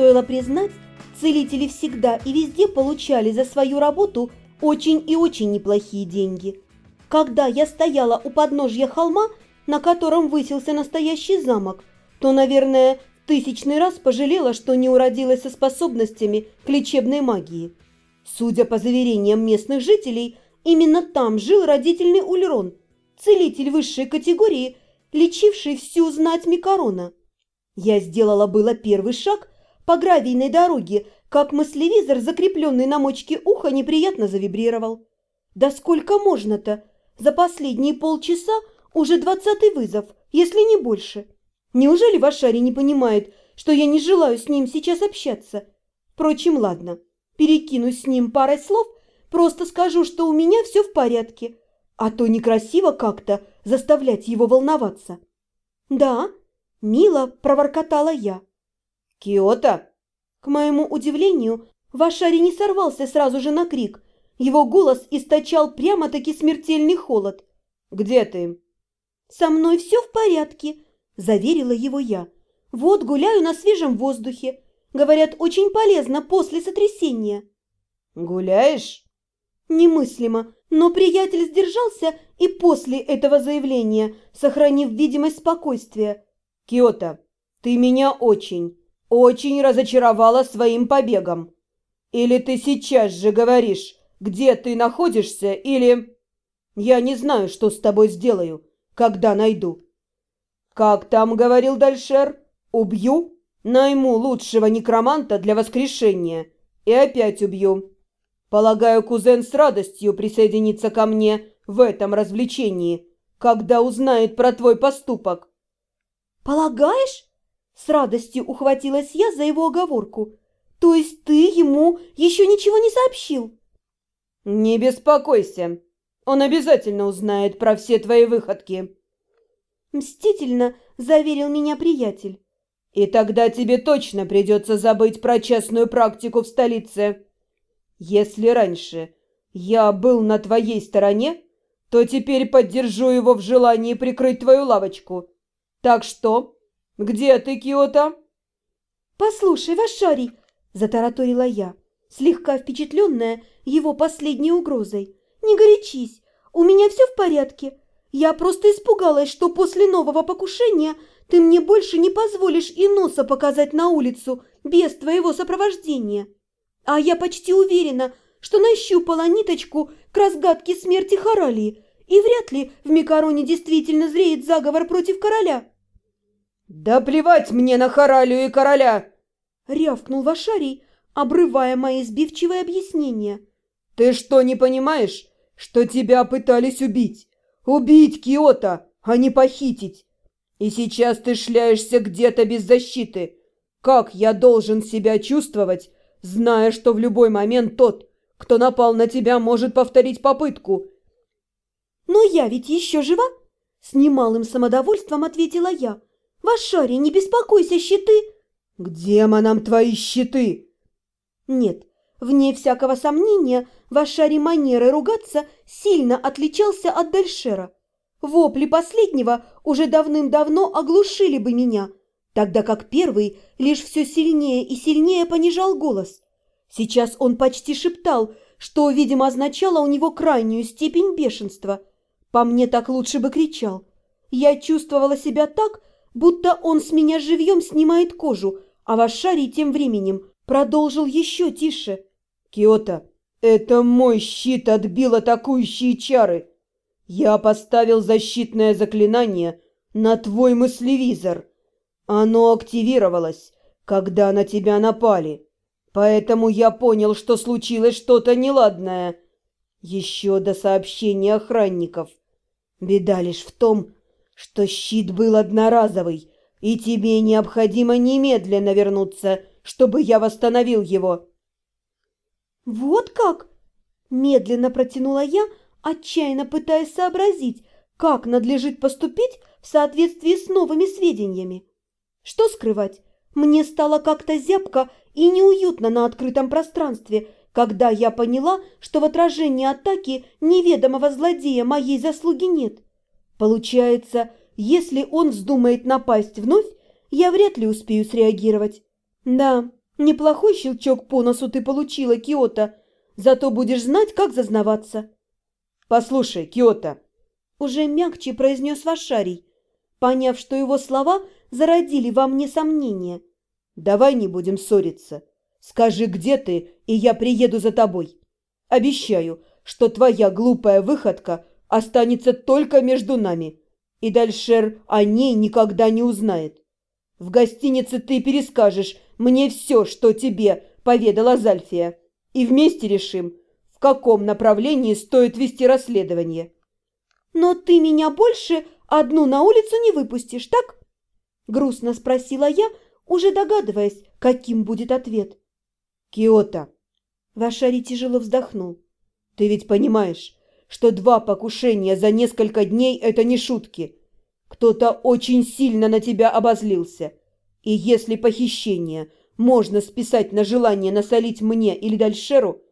Стоило признать, целители всегда и везде получали за свою работу очень и очень неплохие деньги. Когда я стояла у подножья холма, на котором высился настоящий замок, то, наверное, тысячный раз пожалела, что не уродилась со способностями к лечебной магии. Судя по заверениям местных жителей, именно там жил родительный Ульрон, целитель высшей категории, лечивший всю знать Микарона. Я сделала было первый шаг по гравийной дороге, как мыслевизор, закрепленный на мочке уха, неприятно завибрировал. Да сколько можно-то? За последние полчаса уже двадцатый вызов, если не больше. Неужели Вашари не понимает, что я не желаю с ним сейчас общаться? Впрочем, ладно, перекинусь с ним парой слов, просто скажу, что у меня все в порядке, а то некрасиво как-то заставлять его волноваться. «Да», – мило проворкотала я. «Киота?» К моему удивлению, Вашари не сорвался сразу же на крик. Его голос источал прямо-таки смертельный холод. «Где ты?» «Со мной все в порядке», – заверила его я. «Вот гуляю на свежем воздухе. Говорят, очень полезно после сотрясения». «Гуляешь?» Немыслимо, но приятель сдержался и после этого заявления, сохранив видимость спокойствия. «Киота, ты меня очень, очень разочаровала своим побегом. Или ты сейчас же говоришь, где ты находишься, или... Я не знаю, что с тобой сделаю, когда найду. Как там говорил Дальшер? Убью, найму лучшего некроманта для воскрешения и опять убью. Полагаю, кузен с радостью присоединится ко мне в этом развлечении, когда узнает про твой поступок. Полагаешь? С радостью ухватилась я за его оговорку. То есть ты ему еще ничего не сообщил? Не беспокойся. Он обязательно узнает про все твои выходки. Мстительно заверил меня приятель. И тогда тебе точно придется забыть про частную практику в столице. Если раньше я был на твоей стороне, то теперь поддержу его в желании прикрыть твою лавочку. Так что «Где ты, Киота?» «Послушай, Вашарий!» – затараторила я, слегка впечатленная его последней угрозой. «Не горячись, у меня все в порядке. Я просто испугалась, что после нового покушения ты мне больше не позволишь и носа показать на улицу без твоего сопровождения. А я почти уверена, что нащупала ниточку к разгадке смерти Харалии, и вряд ли в Микароне действительно зреет заговор против короля». «Да плевать мне на Харалию и короля!» — рявкнул Вашарий, обрывая мои сбивчивые объяснения. «Ты что, не понимаешь, что тебя пытались убить? Убить Киота, а не похитить! И сейчас ты шляешься где-то без защиты. Как я должен себя чувствовать, зная, что в любой момент тот, кто напал на тебя, может повторить попытку?» «Но я ведь еще жива!» — с немалым самодовольством ответила я. Вашари, не беспокойся, щиты!» «К демонам твои щиты!» Нет, вне всякого сомнения, Вашари манеры ругаться сильно отличался от Дальшера. Вопли последнего уже давным-давно оглушили бы меня, тогда как первый лишь все сильнее и сильнее понижал голос. Сейчас он почти шептал, что, видимо, означало у него крайнюю степень бешенства. По мне так лучше бы кричал. Я чувствовала себя так, будто он с меня живьем снимает кожу, а Вашарий тем временем продолжил еще тише. «Киота, это мой щит отбил атакующие чары. Я поставил защитное заклинание на твой мыслевизор. Оно активировалось, когда на тебя напали, поэтому я понял, что случилось что-то неладное. Еще до сообщения охранников. Беда лишь в том, что щит был одноразовый, и тебе необходимо немедленно вернуться, чтобы я восстановил его». «Вот как?» – медленно протянула я, отчаянно пытаясь сообразить, как надлежит поступить в соответствии с новыми сведениями. Что скрывать? Мне стало как-то зябко и неуютно на открытом пространстве, когда я поняла, что в отражении атаки неведомого злодея моей заслуги нет. Получается, если он вздумает напасть вновь, я вряд ли успею среагировать. Да, Неплохой щелчок по носу ты получила, Киота, зато будешь знать, как зазнаваться. Послушай, Киота, уже мягче произнес Вашарий, поняв, что его слова зародили во мне сомнения. Давай не будем ссориться. Скажи, где ты, и я приеду за тобой. Обещаю, что твоя глупая выходка останется только между нами, и Дальшер о ней никогда не узнает. В гостинице ты перескажешь мне все, что тебе поведала Зальфия, и вместе решим, в каком направлении стоит вести расследование. «Но ты меня больше одну на улицу не выпустишь, так?» Грустно спросила я, уже догадываясь, каким будет ответ. «Киота!» Вашари тяжело вздохнул. «Ты ведь понимаешь, что два покушения за несколько дней – это не шутки. Кто-то очень сильно на тебя обозлился. И если похищение можно списать на желание насолить мне или Дальшеру,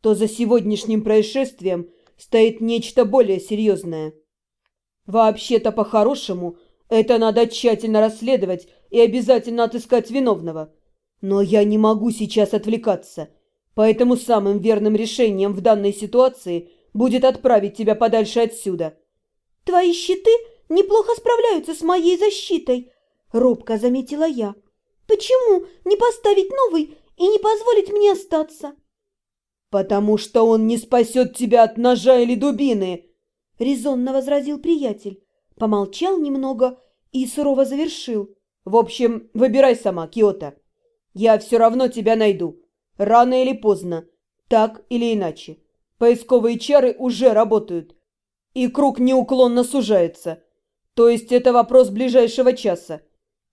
то за сегодняшним происшествием стоит нечто более серьезное. Вообще-то, по-хорошему, это надо тщательно расследовать и обязательно отыскать виновного. Но я не могу сейчас отвлекаться, поэтому самым верным решением в данной ситуации будет отправить тебя подальше отсюда. Твои щиты неплохо справляются с моей защитой, робко заметила я. Почему не поставить новый и не позволить мне остаться? Потому что он не спасет тебя от ножа или дубины, резонно возразил приятель, помолчал немного и сурово завершил. В общем, выбирай сама, Киота. Я все равно тебя найду. Рано или поздно. Так или иначе. Поисковые чары уже работают. И круг неуклонно сужается. То есть это вопрос ближайшего часа.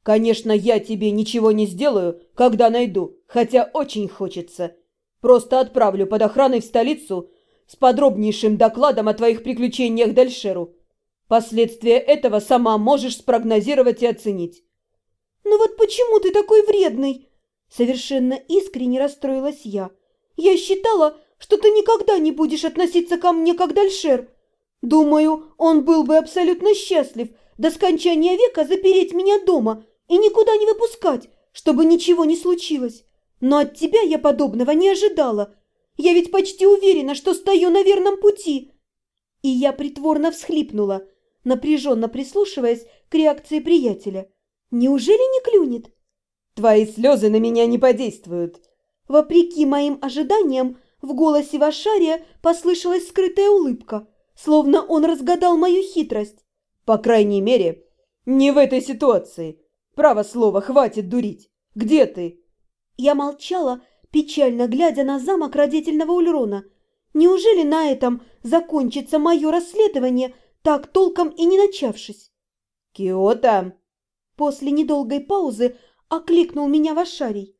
Конечно, я тебе ничего не сделаю, когда найду, хотя очень хочется. Просто отправлю под охраной в столицу с подробнейшим докладом о твоих приключениях Дальшеру. Последствия этого сама можешь спрогнозировать и оценить. «Ну вот почему ты такой вредный?» Совершенно искренне расстроилась я. «Я считала, что ты никогда не будешь относиться ко мне как Дальшер. Думаю, он был бы абсолютно счастлив до скончания века запереть меня дома и никуда не выпускать, чтобы ничего не случилось. Но от тебя я подобного не ожидала. Я ведь почти уверена, что стою на верном пути». И я притворно всхлипнула, напряженно прислушиваясь к реакции приятеля. Неужели не клюнет? Твои слезы на меня не подействуют. Вопреки моим ожиданиям, в голосе Вашария послышалась скрытая улыбка, словно он разгадал мою хитрость. По крайней мере, не в этой ситуации. Право слово, хватит дурить. Где ты? Я молчала, печально глядя на замок родительного Ульрона. Неужели на этом закончится мое расследование, так толком и не начавшись? Киота! После недолгой паузы окликнул меня Вашарий.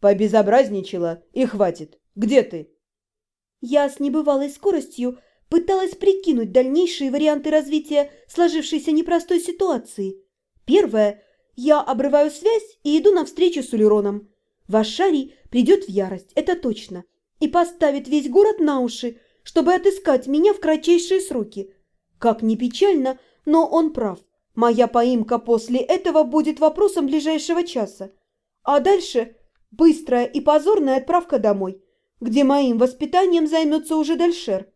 «Побезобразничала, и хватит. Где ты?» Я с небывалой скоростью пыталась прикинуть дальнейшие варианты развития сложившейся непростой ситуации. Первое. Я обрываю связь и иду навстречу с Улероном. Вашарий придет в ярость, это точно, и поставит весь город на уши, чтобы отыскать меня в кратчайшие сроки. Как ни печально, но он прав. Моя поимка после этого будет вопросом ближайшего часа. А дальше быстрая и позорная отправка домой, где моим воспитанием займется уже Дальшер.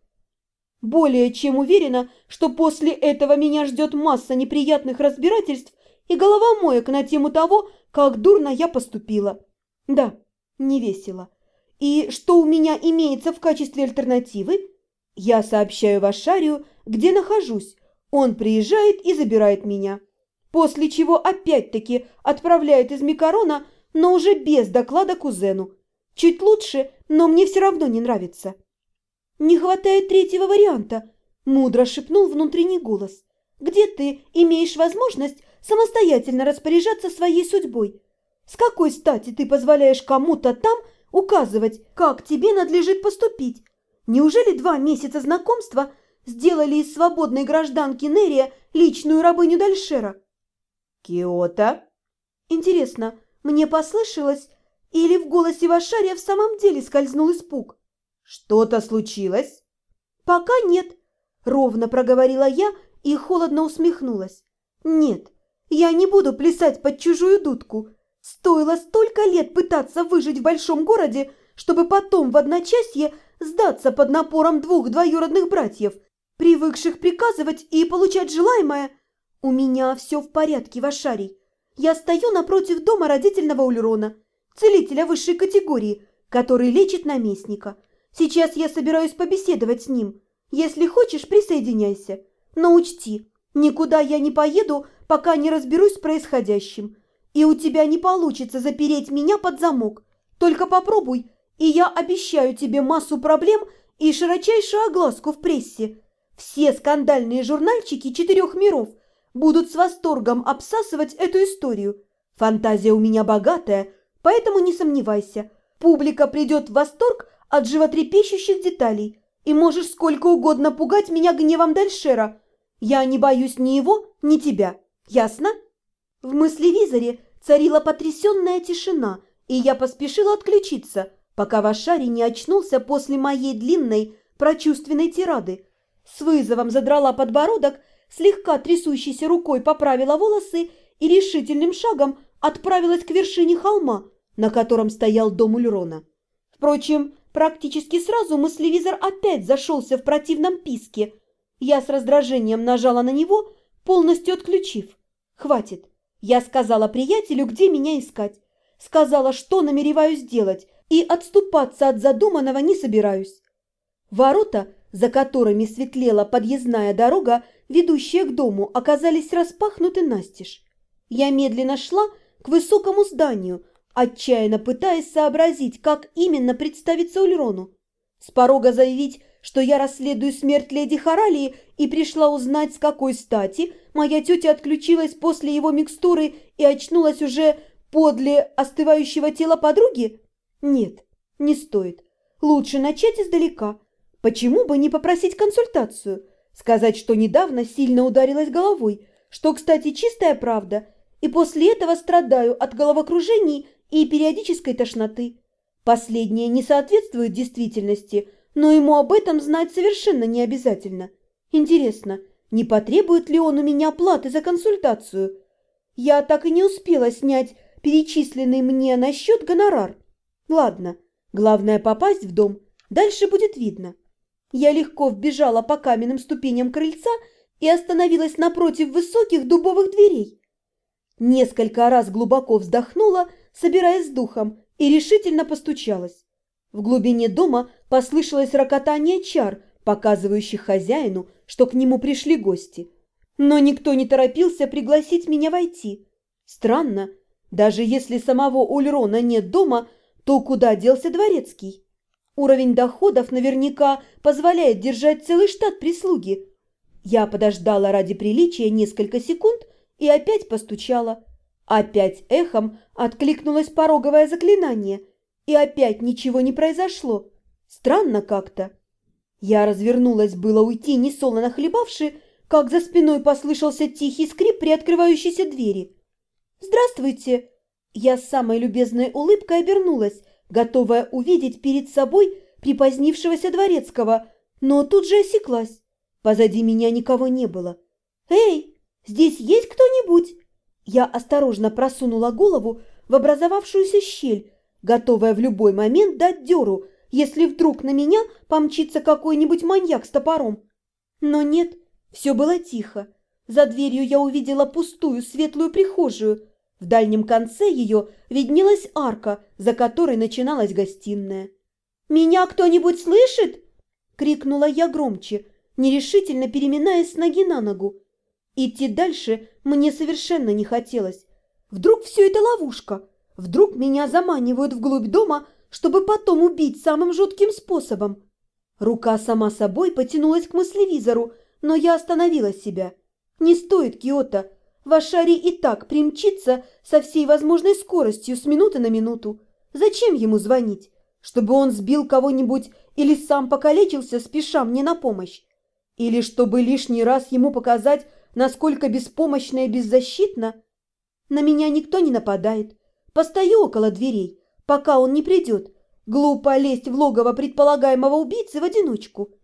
Более чем уверена, что после этого меня ждет масса неприятных разбирательств и головомоек на тему того, как дурно я поступила. Да, не весело. И что у меня имеется в качестве альтернативы? Я сообщаю Вашарию, где нахожусь, он приезжает и забирает меня, после чего опять-таки отправляет из Микарона, но уже без доклада кузену. Чуть лучше, но мне все равно не нравится. «Не хватает третьего варианта», – мудро шепнул внутренний голос. «Где ты имеешь возможность самостоятельно распоряжаться своей судьбой? С какой стати ты позволяешь кому-то там указывать, как тебе надлежит поступить? Неужели два месяца знакомства – сделали из свободной гражданки Нерия личную рабыню Дальшера. Киота? Интересно, мне послышалось, или в голосе Вашария в самом деле скользнул испуг? Что-то случилось? Пока нет, ровно проговорила я и холодно усмехнулась. Нет, я не буду плясать под чужую дудку. Стоило столько лет пытаться выжить в большом городе, чтобы потом в одночасье сдаться под напором двух двоюродных братьев, привыкших приказывать и получать желаемое. У меня все в порядке, Вашарий. Я стою напротив дома родительного Ульрона, целителя высшей категории, который лечит наместника. Сейчас я собираюсь побеседовать с ним. Если хочешь, присоединяйся. Но учти, никуда я не поеду, пока не разберусь с происходящим. И у тебя не получится запереть меня под замок. Только попробуй, и я обещаю тебе массу проблем и широчайшую огласку в прессе. Все скандальные журнальчики четырех миров будут с восторгом обсасывать эту историю. Фантазия у меня богатая, поэтому не сомневайся. Публика придет в восторг от животрепещущих деталей, и можешь сколько угодно пугать меня гневом Дальшера. Я не боюсь ни его, ни тебя. Ясно? В мыслевизоре царила потрясенная тишина, и я поспешила отключиться, пока Вашари не очнулся после моей длинной прочувственной тирады. С вызовом задрала подбородок, слегка трясущейся рукой поправила волосы и решительным шагом отправилась к вершине холма, на котором стоял дом Ульрона. Впрочем, практически сразу мыслевизор опять зашелся в противном писке. Я с раздражением нажала на него, полностью отключив. «Хватит. Я сказала приятелю, где меня искать. Сказала, что намереваюсь делать, и отступаться от задуманного не собираюсь. Ворота, за которыми светлела подъездная дорога, ведущая к дому, оказались распахнуты настежь. Я медленно шла к высокому зданию, отчаянно пытаясь сообразить, как именно представиться Ульрону. С порога заявить, что я расследую смерть леди Харалии и пришла узнать, с какой стати моя тетя отключилась после его микстуры и очнулась уже подле остывающего тела подруги? Нет, не стоит. Лучше начать издалека. Почему бы не попросить консультацию? Сказать, что недавно сильно ударилась головой, что, кстати, чистая правда, и после этого страдаю от головокружений и периодической тошноты. Последнее не соответствует действительности – но ему об этом знать совершенно не обязательно. Интересно, не потребует ли он у меня платы за консультацию? Я так и не успела снять перечисленный мне на счет гонорар. Ладно, главное попасть в дом, дальше будет видно. Я легко вбежала по каменным ступеням крыльца и остановилась напротив высоких дубовых дверей. Несколько раз глубоко вздохнула, собираясь с духом, и решительно постучалась. В глубине дома послышалось рокотание чар, показывающих хозяину, что к нему пришли гости. Но никто не торопился пригласить меня войти. Странно, даже если самого Ульрона нет дома, то куда делся дворецкий? Уровень доходов наверняка позволяет держать целый штат прислуги. Я подождала ради приличия несколько секунд и опять постучала. Опять эхом откликнулось пороговое заклинание – и опять ничего не произошло. Странно как-то. Я развернулась было уйти, несолоно хлебавши, как за спиной послышался тихий скрип при открывающейся двери. «Здравствуйте!» Я с самой любезной улыбкой обернулась, готовая увидеть перед собой припозднившегося дворецкого, но тут же осеклась. Позади меня никого не было. «Эй, здесь есть кто-нибудь?» Я осторожно просунула голову в образовавшуюся щель, готовая в любой момент дать дёру, если вдруг на меня помчится какой-нибудь маньяк с топором. Но нет, все было тихо. За дверью я увидела пустую светлую прихожую. В дальнем конце ее виднелась арка, за которой начиналась гостиная. «Меня кто-нибудь слышит?» – крикнула я громче, нерешительно переминаясь с ноги на ногу. Идти дальше мне совершенно не хотелось. Вдруг все это ловушка – Вдруг меня заманивают вглубь дома, чтобы потом убить самым жутким способом. Рука сама собой потянулась к мыслевизору, но я остановила себя. Не стоит, Киота. Вашари и так примчится со всей возможной скоростью с минуты на минуту. Зачем ему звонить? Чтобы он сбил кого-нибудь или сам покалечился, спеша мне на помощь? Или чтобы лишний раз ему показать, насколько беспомощно и беззащитно? На меня никто не нападает. Постою около дверей, пока он не придет. Глупо лезть в логово предполагаемого убийцы в одиночку.